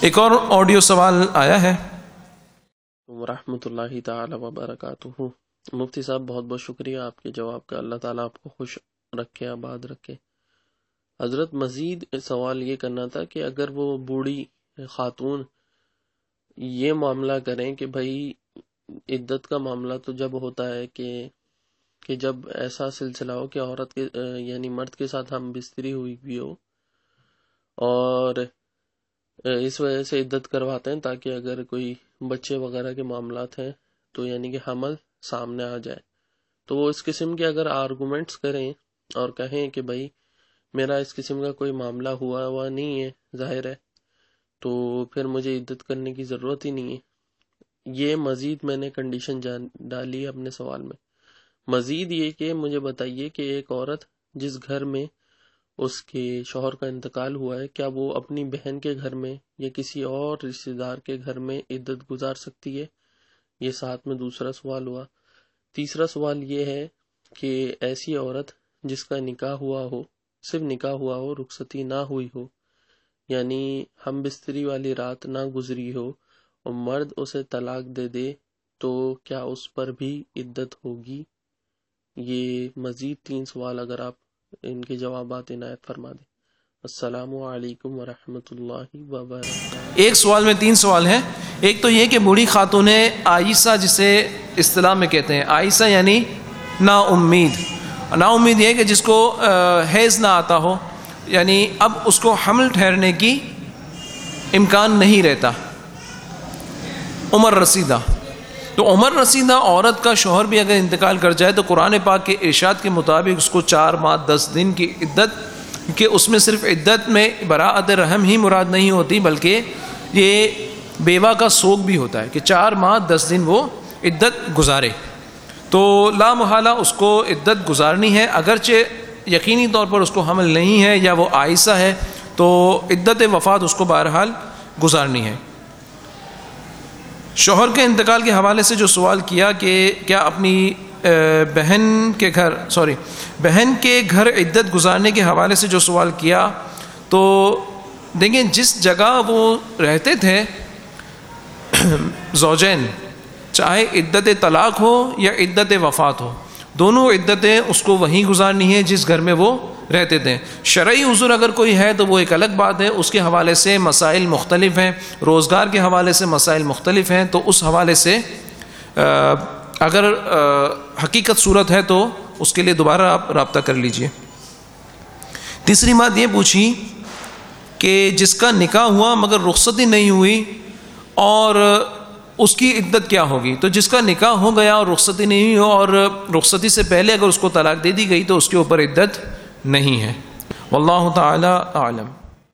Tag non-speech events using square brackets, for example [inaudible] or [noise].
ایک اور آڈیو سوال آیا ہے۔ ورحمۃ اللہ تعالی وبرکاتہ۔ مفتی صاحب، بہت بہت شکریہ آپ کے جواب کا۔ اللہ تعالیٰ آپ کو خوش رکھے، آباد رکھے۔ حضرت مزید سوال یہ کرنا تھا کہ اگر وہ بوڑھی خاتون یہ معاملہ کریں کہ بھائی عدت کا معاملہ تو جب ہوتا ہے کہ کہ جب ایسا سلسلہ ہو کہ عورت کے یعنی مرد کے ساتھ ہم بستری ہوئی بھی ہو اور اس وجہ سے عدت کرواتے ہیں تاکہ اگر کوئی بچے وغیرہ کے معاملات ہیں تو یعنی کہ حمل سامنے آ جائے۔ تو وہ اس قسم کے اگر آرگومنٹس کریں اور کہیں کہ بھائی میرا اس قسم کا کوئی معاملہ ہوا ہوا نہیں ہے، ظاہر ہے، تو پھر مجھے عدت کرنے کی ضرورت ہی نہیں ہے۔ یہ مزید میں نے کنڈیشن جان ڈالی اپنے سوال میں۔ مزید یہ کہ مجھے بتائیے کہ ایک عورت جس گھر میں اس کے شوہر کا انتقال ہوا ہے، کیا وہ اپنی بہن کے گھر میں یا کسی اور رشتے دار کے گھر میں عدت گزار سکتی ہے؟ یہ ساتھ میں دوسرا سوال ہوا۔ تیسرا سوال یہ ہے کہ ایسی عورت جس کا نکاح ہوا ہو، صرف نکاح ہوا ہو، رخصتی نہ ہوئی ہو یعنی ہم بستری والی رات نہ گزری ہو اور مرد اسے طلاق دے دے، تو کیا اس پر بھی عدت ہوگی؟ یہ مزید تین سوال اگر آپ ان کے جوابات عنایت فرما دیں۔ السلام علیکم ورحمۃ اللہ وبرکاتہ۔ ایک سوال میں تین سوال ہیں۔ ایک تو یہ کہ بوڑھی خاتون عائشہ جسے اصطلاح میں کہتے ہیں، عائشہ یعنی نا امید۔ نا امید یہ کہ جس کو حیض نہ آتا ہو یعنی اب اس کو حمل ٹھہرنے کی امکان نہیں رہتا۔ عمر رسیدہ۔ تو عمر رسیدہ عورت کا شوہر بھی اگر انتقال کر جائے تو قرآن پاک کے ارشاد کے مطابق اس کو چار ماہ، دس دن کی عدت، کہ اس میں صرف عدت میں براعت رحم ہی مراد نہیں ہوتی، بلکہ یہ بیوہ کا سوگ بھی ہوتا ہے کہ چار ماہ، دس دن وہ عدت گزارے۔ تو لا محالہ اس کو عدت گزارنی ہے۔ اگرچہ یقینی طور پر اس کو حمل نہیں ہے یا وہ آئسہ ہے، تو عدت وفات اس کو بہرحال گزارنی ہے۔ شوہر کے انتقال کے حوالے سے جو سوال کیا کہ کیا اپنی بہن کے گھر، سوری، بہن کے گھر عدت گزارنے کے حوالے سے جو سوال کیا تو دیکھیں جس جگہ وہ رہتے تھے، [clears throat] زوجین، چاہے عدت طلاق ہو یا عدت وفات ہو، دونوں عدتیں اس کو وہیں گزارنی ہے جس گھر میں وہ رہتے تھے۔ شرعی حضور اگر کوئی ہے تو وہ ایک الگ بات ہے۔ اس کے حوالے سے مسائل مختلف ہیں۔ روزگار کے حوالے سے مسائل مختلف ہیں۔ تو اس حوالے سے اگر حقیقت صورت ہے تو اس کے لیے دوبارہ آپ رابطہ کر لیجیے۔ تیسری بات یہ پوچھی کہ جس کا نکاح ہوا مگر رخصتی نہیں ہوئی اور اس کی عدت کیا ہوگی؟ تو جس کا نکاح ہو گیا اور رخصتی نہیں ہو اور رخصتی سے پہلے اگر اس کو طلاق دے دی گئی تو اس کے اوپر عدت نہیں ہے۔ واللہ تعالی عالم